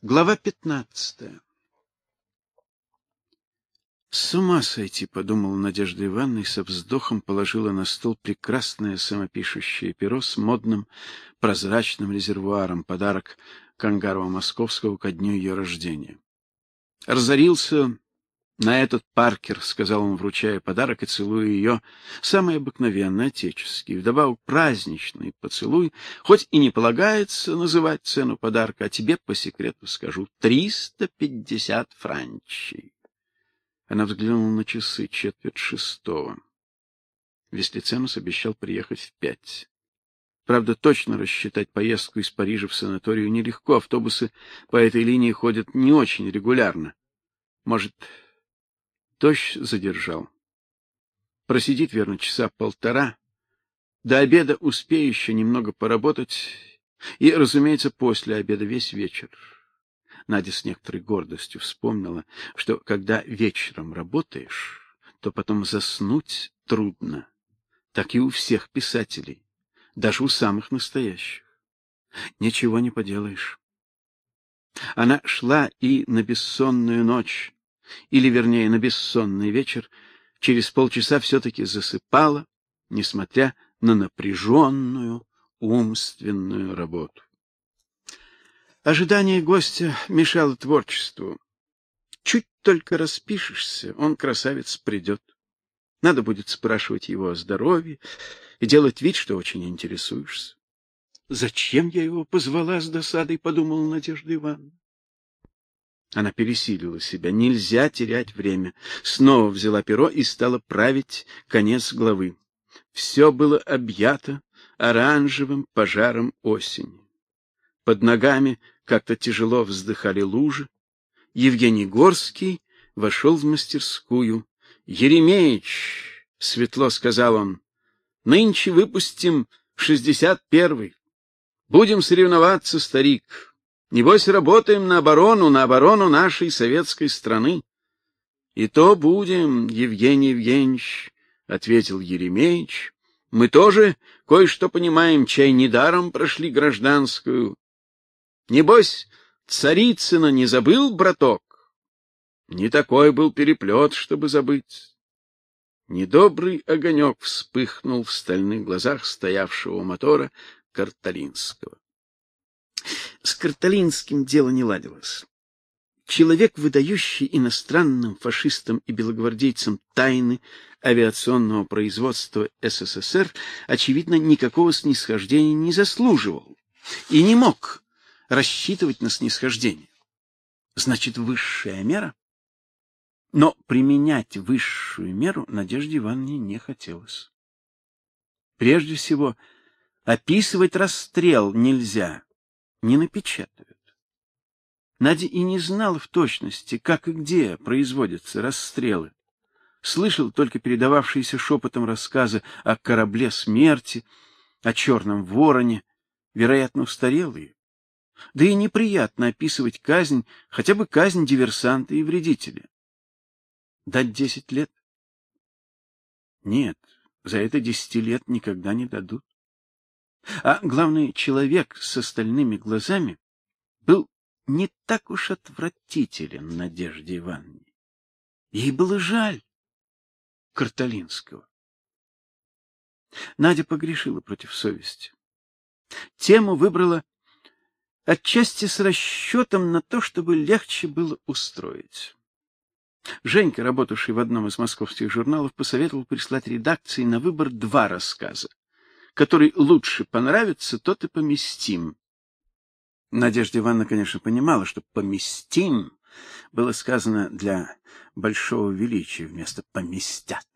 Глава 15. С ума сойти, подумала Надежда Ивановна и со вздохом положила на стол прекрасное самопишущее перо с модным прозрачным резервуаром, подарок Кангарова Московского ко дню ее рождения. Разорился на этот Паркер, сказал он, вручая подарок и целуя ее, самый обыкновенный, отеческий, вдобавок праздничный поцелуй, хоть и не полагается называть цену подарка, а тебе по секрету скажу триста пятьдесят франчей. Она взглянула на часы, четверть шестого. Веслиценус обещал приехать в пять. Правда, точно рассчитать поездку из Парижа в санаторию нелегко, автобусы по этой линии ходят не очень регулярно. Может, Дождь задержал. Просидит, верно, часа полтора. До обеда успею еще немного поработать. И, разумеется, после обеда весь вечер. Надя с некоторой гордостью вспомнила, что когда вечером работаешь, то потом заснуть трудно. Так и у всех писателей, даже у самых настоящих. Ничего не поделаешь. Она шла и на бессонную ночь или вернее на бессонный вечер, через полчаса все таки засыпала, несмотря на напряженную умственную работу. Ожидание гостя мешало творчеству. Чуть только распишешься, он красавец придет. Надо будет спрашивать его о здоровье и делать вид, что очень интересуешься. Зачем я его позвала с досадой, подумала Надежда Ивановна. Она пересилила себя. Нельзя терять время. Снова взяла перо и стала править конец главы. Все было объято оранжевым пожаром осени. Под ногами как-то тяжело вздыхали лужи. Евгений Горский вошел в мастерскую. Еремеич, светло сказал он. Нынче выпустим шестьдесят первый. Будем соревноваться, старик. Небось, работаем на оборону, на оборону нашей советской страны. И то будем, Евгений Евгеньевич, ответил Еремеевич. Мы тоже кое-что понимаем, чай недаром прошли гражданскую. Небось, Царицына не забыл, браток? Не такой был переплет, чтобы забыть. Недобрый огонек вспыхнул в стальных глазах стоявшего у мотора Карталинского. С Карталинским дело не ладилось. Человек, выдающий иностранным фашистам и белогвардейцам тайны авиационного производства СССР, очевидно, никакого снисхождения не заслуживал и не мог рассчитывать на снисхождение. Значит, высшая мера? Но применять высшую меру Надежде Ивановне не хотелось. Прежде всего, описывать расстрел нельзя не напечатают. Надя и не знала в точности, как и где производятся расстрелы. Слышал только передававшиеся шепотом рассказы о корабле смерти, о черном вороне, вероятно, устарелые. Да и неприятно описывать казнь, хотя бы казнь диверсанта и вредителя. Дать десять лет? Нет, за это десяти лет никогда не дадут. А главный человек с остальными глазами был не так уж отвратителен Надежде Ивановне. Ей было жаль Карталинского. Надя погрешила против совести. Тему выбрала отчасти с расчетом на то, чтобы легче было устроить. Женька, работавший в одном из московских журналов, посоветовал прислать редакции на выбор два рассказа который лучше понравится, тот и поместим. Надежда Ивановна, конечно, понимала, что поместим было сказано для большого величия вместо поместят.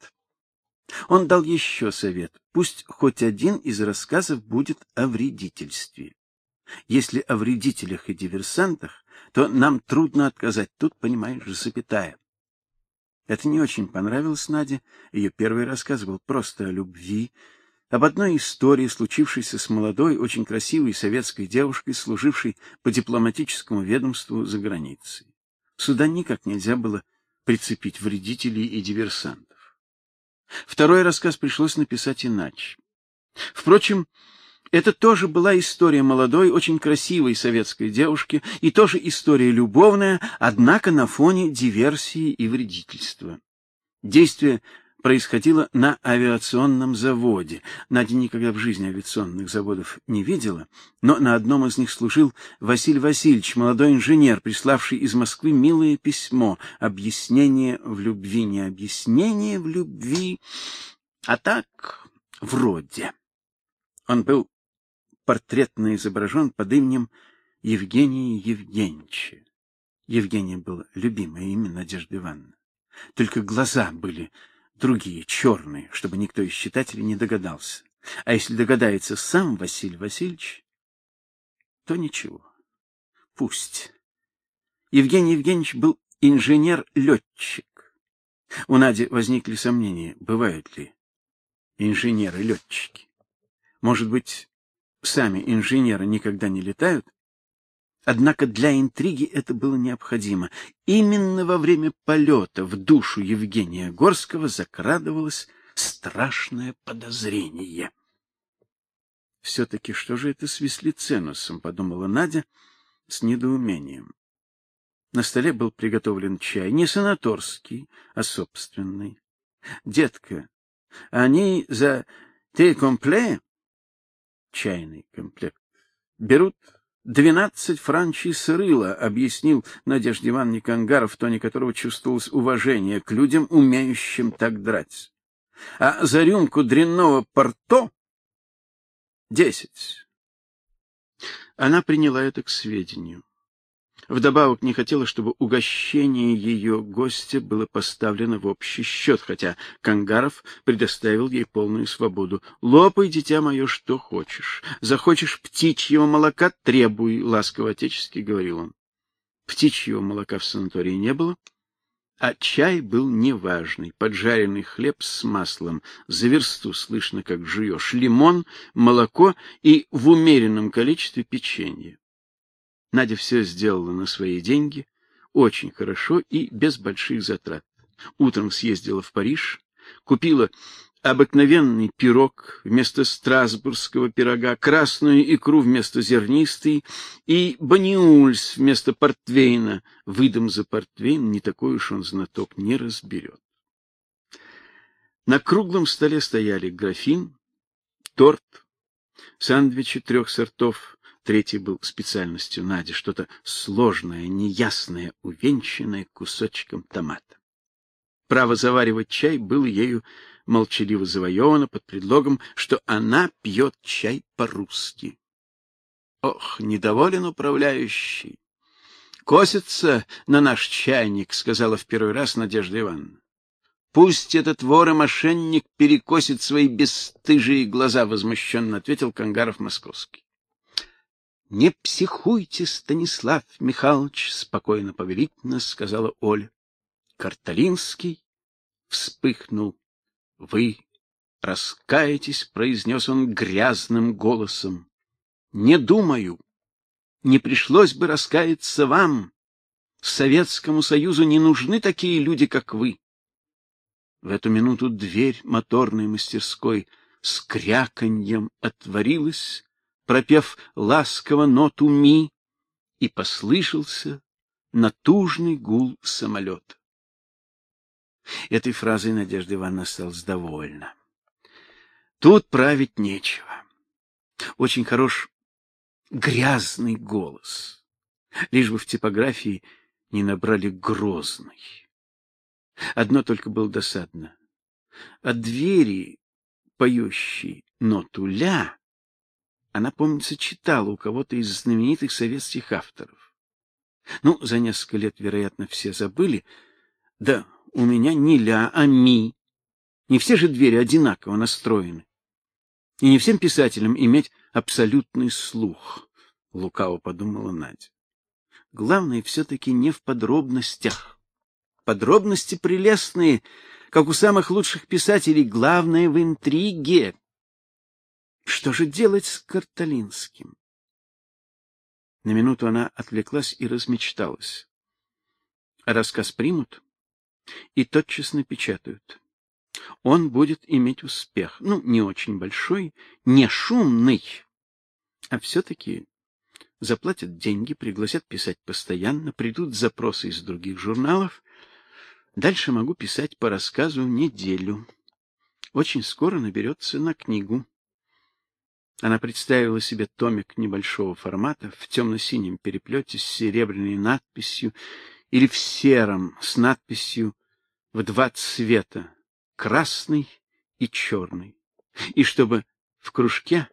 Он дал еще совет: пусть хоть один из рассказов будет о вредительстве. Если о вредителях и диверсантах, то нам трудно отказать. Тут, понимаешь, запятая. Это не очень понравилось Наде. Ее первый рассказ был просто о любви, об одной истории, случившейся с молодой, очень красивой советской девушкой, служившей по дипломатическому ведомству за границей. Сюда никак нельзя было прицепить вредителей и диверсантов. Второй рассказ пришлось написать иначе. Впрочем, Это тоже была история молодой, очень красивой советской девушки и тоже история любовная, однако на фоне диверсии и вредительства. Действие происходило на авиационном заводе. Надя никогда в жизни авиационных заводов не видела, но на одном из них служил Василий Васильевич, молодой инженер, приславший из Москвы милое письмо, объяснение в любви, не объяснение в любви, а так вроде. Он был портретно изображен под именем Евгения Евгеньевича. Евгения было любимое имя Надежды Ивановны. Только глаза были другие, черные, чтобы никто из читателей не догадался. А если догадается сам Василий Васильевич, то ничего. Пусть. Евгений Евгеньевич был инженер-летчик. У Нади возникли сомнения, бывают ли инженеры-летчики. Может быть, сами инженеры никогда не летают? Однако для интриги это было необходимо. Именно во время полета в душу Евгения Горского закрадывалось страшное подозрение. все таки что же это с Веслиценусом, подумала Надя с недоумением. На столе был приготовлен чай, не санаторский, а собственный. Детка, они за те компле чайный комплект берут Двенадцать франчиз рыла, объяснил Надежде Ивановне Кангаров, в тоне которого чувствовалось уважение к людям, умеющим так драть. А за рюмку дрянного порто десять. Она приняла это к сведению. Вдобавок не хотела, чтобы угощение ее гостя было поставлено в общий счет, хотя Кангаров предоставил ей полную свободу. "Лопай, дитя мое, что хочешь. Захочешь птичьего молока требуй", ласково отечески говорил он. Птичьего молока в санатории не было, а чай был неважный, поджаренный хлеб с маслом, за версту слышно, как жуешь, лимон, молоко и в умеренном количестве печенье. Надя все сделала на свои деньги, очень хорошо и без больших затрат. Утром съездила в Париж, купила обыкновенный пирог вместо страсбургского пирога, красную икру вместо зернистой и баниульс вместо портвейна. Выдам за портвейн не такой уж он знаток, не разберет. На круглом столе стояли графин, торт, сандвичи трех сортов, Третий был специальностью Нади, что-то сложное, неясное, увенчанное кусочком томата. Право заваривать чай было ею молчаливо завоевано под предлогом, что она пьет чай по-русски. Ох, недоволен управляющий. Косится на наш чайник, сказала в первый раз Надежда Ивановна. Пусть этот вор и мошенник перекосит свои бесстыжие глаза, возмущенно ответил Кангаров Московский. Не психуйте, Станислав Михайлович, спокойно повелительно сказала Оля. Карталинский вспыхнул. Вы раскаетесь, произнес он грязным голосом. Не думаю. Не пришлось бы раскаяться вам. Советскому Союзу не нужны такие люди, как вы. В эту минуту дверь моторной мастерской с кряканьем отворилась, пропев ласково ноту ми, и послышался натужный гул самолета. Этой фразой Надежда Ивановна осталась довольна. Тут править нечего. Очень хорош грязный голос. Лишь бы в типографии не набрали грозный. Одно только было досадно. От двери, поющей ноту ля, она, помнится, читала у кого-то из знаменитых советских авторов. Ну, за несколько лет, вероятно, все забыли. Да, у меня не ля, а ми. Не все же двери одинаково настроены. И не всем писателям иметь абсолютный слух, лукаво подумала Надя. Главное все таки не в подробностях. Подробности прелестные, как у самых лучших писателей, главное в интриге. Что же делать с Карталинским? На минуту она отвлеклась и размечталась. Рассказ примут и тотчас напечатают. Он будет иметь успех. Ну, не очень большой, не шумный, А все таки заплатят деньги, пригласят писать постоянно, придут запросы из других журналов. Дальше могу писать по рассказу неделю. Очень скоро наберется на книгу. Она представила себе томик небольшого формата в темно-синем переплете с серебряной надписью или в сером с надписью в два цвета: красный и черный. И чтобы в кружке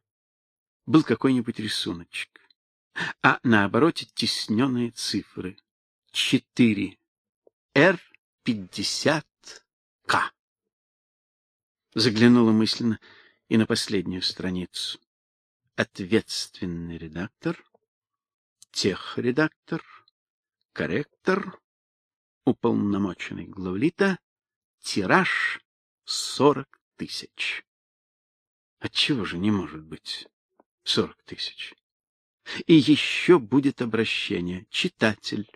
был какой-нибудь рисуночек, а на обороте тисненные цифры: 4 Р 50 К. Заглянула мысленно и на последнюю страницу ответственный редактор, техредактор, корректор, уполномоченный главлита, тираж сорок тысяч. Отчего же не может быть сорок тысяч? И еще будет обращение. Читатель,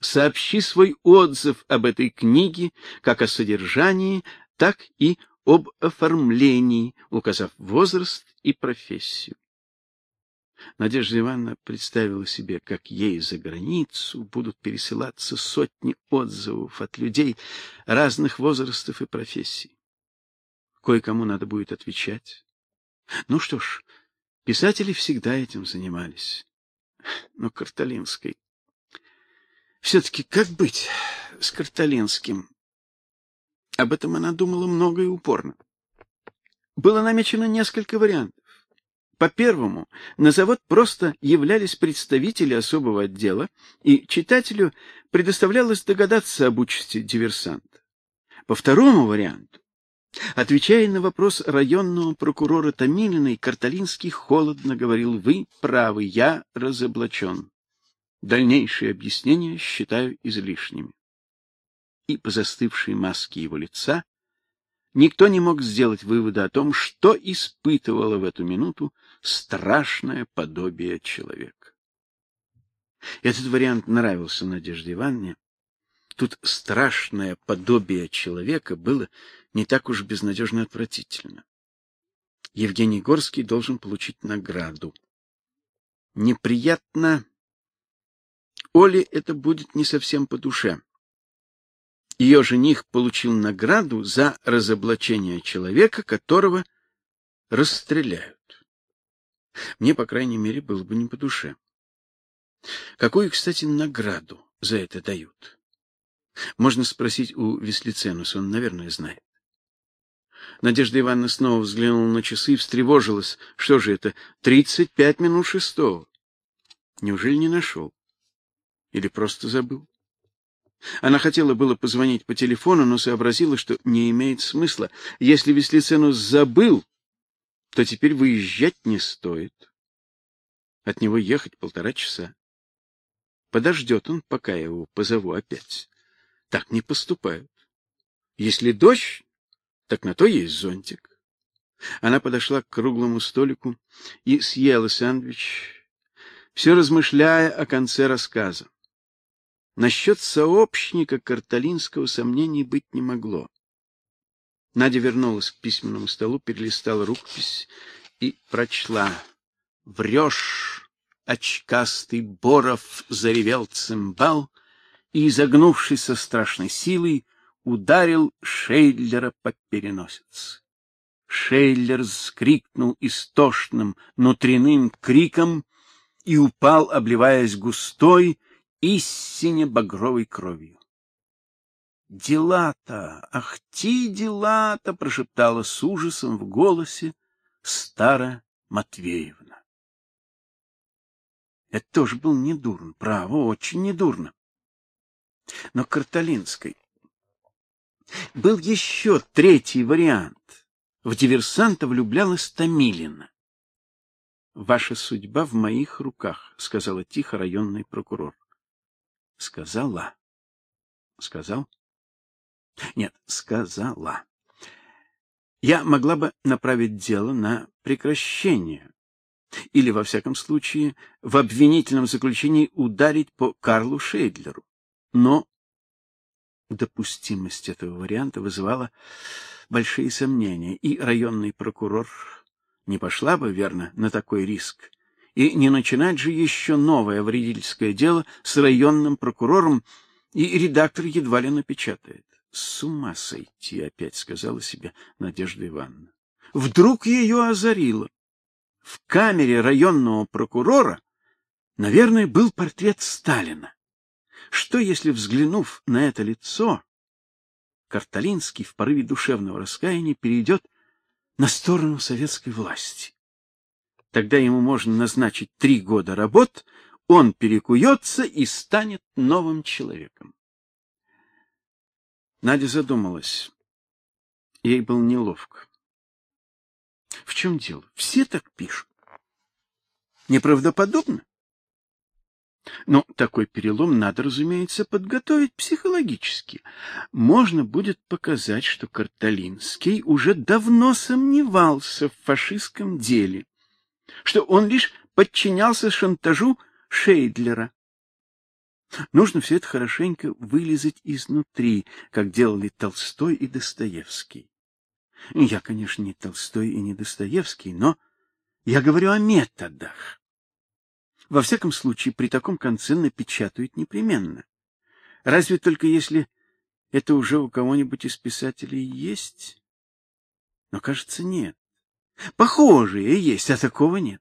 сообщи свой отзыв об этой книге, как о содержании, так и об оформлении, указав возраст и профессию. Надежда Ивановна представила себе, как ей за границу будут пересылаться сотни отзывов от людей разных возрастов и профессий. Кое-кому надо будет отвечать. Ну что ж, писатели всегда этим занимались. Но Карталинской все таки как быть с Карталинским? Об этом она думала много и упорно. Было намечено несколько вариантов. По первому, на завод просто являлись представители особого отдела, и читателю предоставлялось догадаться об участи диверсанта. По второму варианту, отвечая на вопрос районного прокурора Томилиной, Карталинский холодно говорил: "Вы правы, я разоблачен. Дальнейшие объяснения считаю излишними" и по застывшей маске его лица никто не мог сделать вывода о том, что испытывало в эту минуту страшное подобие человека. Этот вариант нравился Надежде Ивановне. Тут страшное подобие человека было не так уж безнадежно отвратительно. Евгений Горский должен получить награду. Неприятно Оле это будет не совсем по душе. Ее жених получил награду за разоблачение человека, которого расстреляют. Мне, по крайней мере, было бы не по душе. Какую, кстати, награду за это дают? Можно спросить у Веслиценуса, он, наверное, знает. Надежда Ивановна снова взглянула на часы и встревожилась. Что же это? Тридцать пять минут шестого. Неужели не нашел? Или просто забыл? Она хотела было позвонить по телефону, но сообразила, что не имеет смысла. Если Веслиценус забыл, то теперь выезжать не стоит. От него ехать полтора часа. Подождет он, пока я его позову опять. Так не поступают. Если дождь, так на то есть зонтик. Она подошла к круглому столику и съела сэндвич, все размышляя о конце рассказа. Насчет сообщника Карталинского сомнений быть не могло. Надя вернулась к письменному столу, перелистала рукопись и прочла: «Врешь, очкастый Боров заревел цимбал и, изогнувшись со страшной силой, ударил Шейдлера по переносице. Шейлер скрикнул истошным внутренним криком и упал, обливаясь густой истине багровой кровью. Дела-то, ах ти дела-то, прошептала с ужасом в голосе старая Матвеевна. Это тоже был недурно, право, очень недурно. Но Карталинской был еще третий вариант. В диверсанта влюблялась Томилина. Ваша судьба в моих руках, сказала тихо районный прокурор. Сказала. Сказал? Нет, сказала. Я могла бы направить дело на прекращение или во всяком случае в обвинительном заключении ударить по Карлу Шейдлеру. Но допустимость этого варианта вызывала большие сомнения, и районный прокурор не пошла бы верно на такой риск, И не начинать же еще новое вредительское дело с районным прокурором, и редактор едва ли напечатает. С ума сойти, опять сказала себе Надежда Ивановна. Вдруг ее озарило. В камере районного прокурора, наверное, был портрет Сталина. Что если, взглянув на это лицо, Карталинский в порыве душевного раскаяния перейдет на сторону советской власти? Тогда ему можно назначить три года работ, он перекуется и станет новым человеком. Надя задумалась. Ей было неловко. В чем дело? Все так пишут. Неправдоподобно? Но такой перелом надо, разумеется, подготовить психологически. Можно будет показать, что Карталинский уже давно сомневался в фашистском деле, что он лишь подчинялся шантажу Шейдлера. Нужно все это хорошенько вылезать изнутри, как делали Толстой и Достоевский. Я, конечно, не Толстой и не Достоевский, но я говорю о методах. Во всяком случае, при таком конце напечатают непременно. Разве только если это уже у кого-нибудь из писателей есть? Но, кажется, нет. Похожие есть, а такого нет.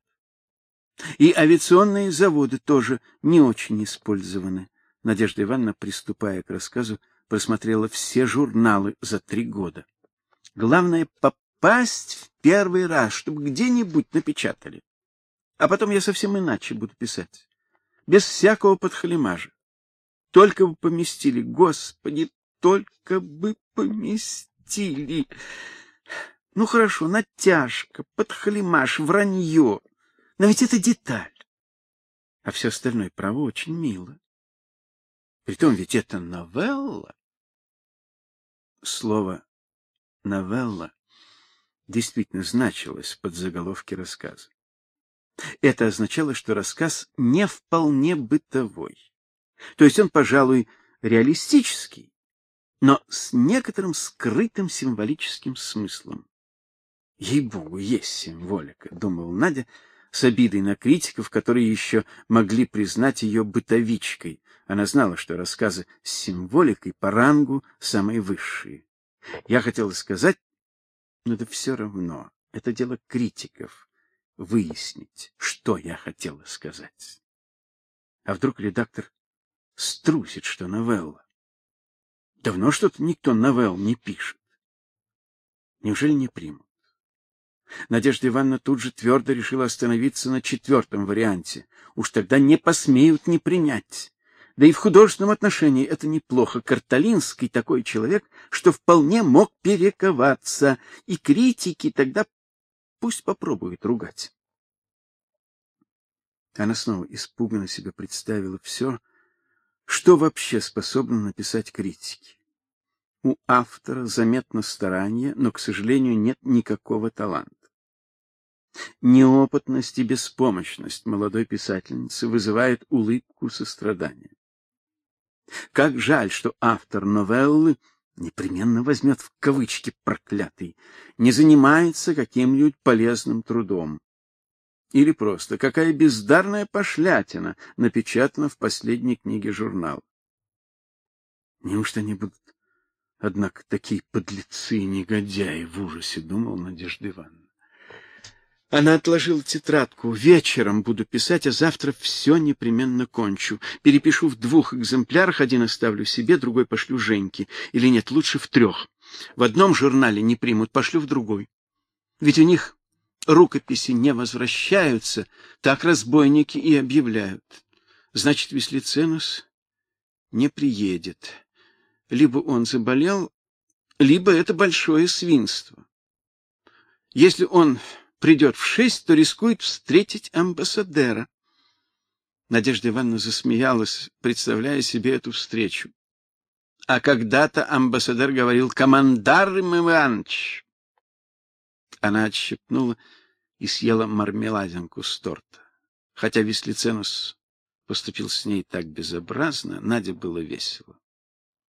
И авиационные заводы тоже не очень использованы. Надежда Ивановна, приступая к рассказу, просмотрела все журналы за три года. Главное попасть в первый раз, чтобы где-нибудь напечатали. А потом я совсем иначе буду писать, без всякого подхалимажа. Только бы поместили, Господи, только бы поместили. Ну хорошо, натяжка, подхалимаж, вранье. Но ведь это деталь. А все остальное право очень мило. Притом ведь это новелла. Слово новелла действительно значилось под заголовке рассказа. Это означало, что рассказ не вполне бытовой. То есть он, пожалуй, реалистический, но с некоторым скрытым символическим смыслом. Ей-богу, есть символика, думал Надя, с обидой на критиков, которые еще могли признать ее бытовичкой. Она знала, что рассказы с символикой по рангу самые высшие. Я хотела сказать, но да все равно, это дело критиков выяснить, что я хотела сказать. А вдруг редактор струсит, что новелла? Давно что-то никто новелл не пишет. Неужели не примут? Надежда Ивановна тут же твердо решила остановиться на четвертом варианте. Уж тогда не посмеют не принять. Да и в художественном отношении это неплохо. Карталинский такой человек, что вполне мог перековаться, и критики тогда пусть попробуют ругать. Она снова испуганно себе представила все, что вообще способны написать критики. У автора заметно старание, но, к сожалению, нет никакого таланта. Неопытность и беспомощность молодой писательницы вызывают улыбку сострадания. Как жаль, что автор новеллы непременно возьмет в кавычки проклятый, не занимается каким-нибудь полезным трудом. Или просто какая бездарная пошлятина напечатана в последней книге журнала. Неужто они будут, однако, такие подлецы и негодяи в ужасе, думал Надежда Ивановна. Она отложила тетрадку. Вечером буду писать, а завтра все непременно кончу. Перепишу в двух экземплярах, один оставлю себе, другой пошлю Женьке. Или нет, лучше в трех. В одном журнале не примут, пошлю в другой. Ведь у них рукописи не возвращаются, так разбойники и объявляют. Значит, Веслиценус не приедет. Либо он заболел, либо это большое свинство. Если он придет в шесть, то рискует встретить амбассадора. Надежда Ивановна засмеялась, представляя себе эту встречу. А когда-то амбассадор говорил «Командар Иванович». Она отщепнула и съела мармеладинку с торта. Хотя Веслиценус поступил с ней так безобразно, Наде было весело.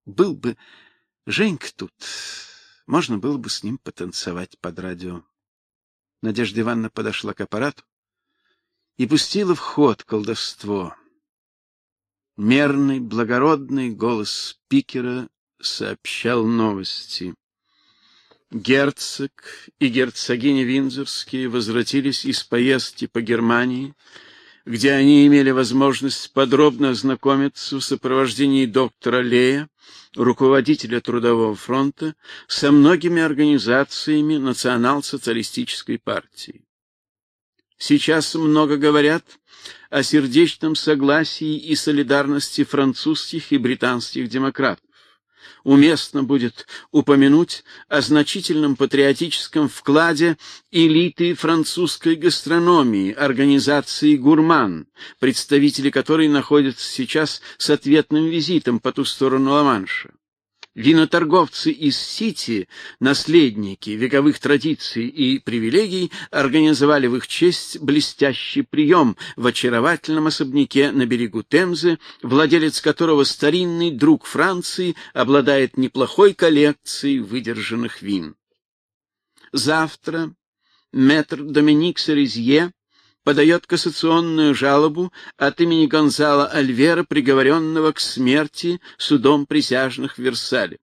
Был бы Женька тут, можно было бы с ним потанцевать под радио. Надежда Ивановна подошла к аппарату и пустила в ход колдовство. Мерный, благородный голос спикера сообщал новости. Герцог и герцогиня Виндзорские возвратились из поездки по Германии, где они имели возможность подробно ознакомиться в сопровождении доктора Лея, руководителя Трудового фронта, со многими организациями национал-социалистической партии. Сейчас много говорят о сердечном согласии и солидарности французских и британских демократов уместно будет упомянуть о значительном патриотическом вкладе элиты французской гастрономии, организации «Гурман», представители которой находятся сейчас с ответным визитом по ту сторону Ла-Манша. Виноторговцы из Сити, наследники вековых традиций и привилегий, организовали в их честь блестящий прием в очаровательном особняке на берегу Темзы, владелец которого старинный друг Франции обладает неплохой коллекцией выдержанных вин. Завтра мэтр Доминик Сарезье подает кассационную жалобу от имени Гонзала Альвера, приговоренного к смерти судом присяжных в Версале.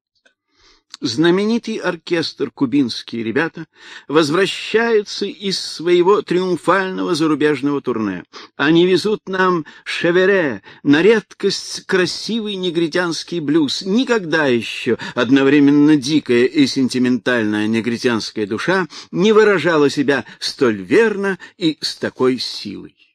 Знаменитый оркестр «Кубинские ребята» возвращается из своего триумфального зарубежного турне. Они везут нам шевере, на редкость красивый негритянский блюз. Никогда еще одновременно дикая и сентиментальная негритянская душа не выражала себя столь верно и с такой силой.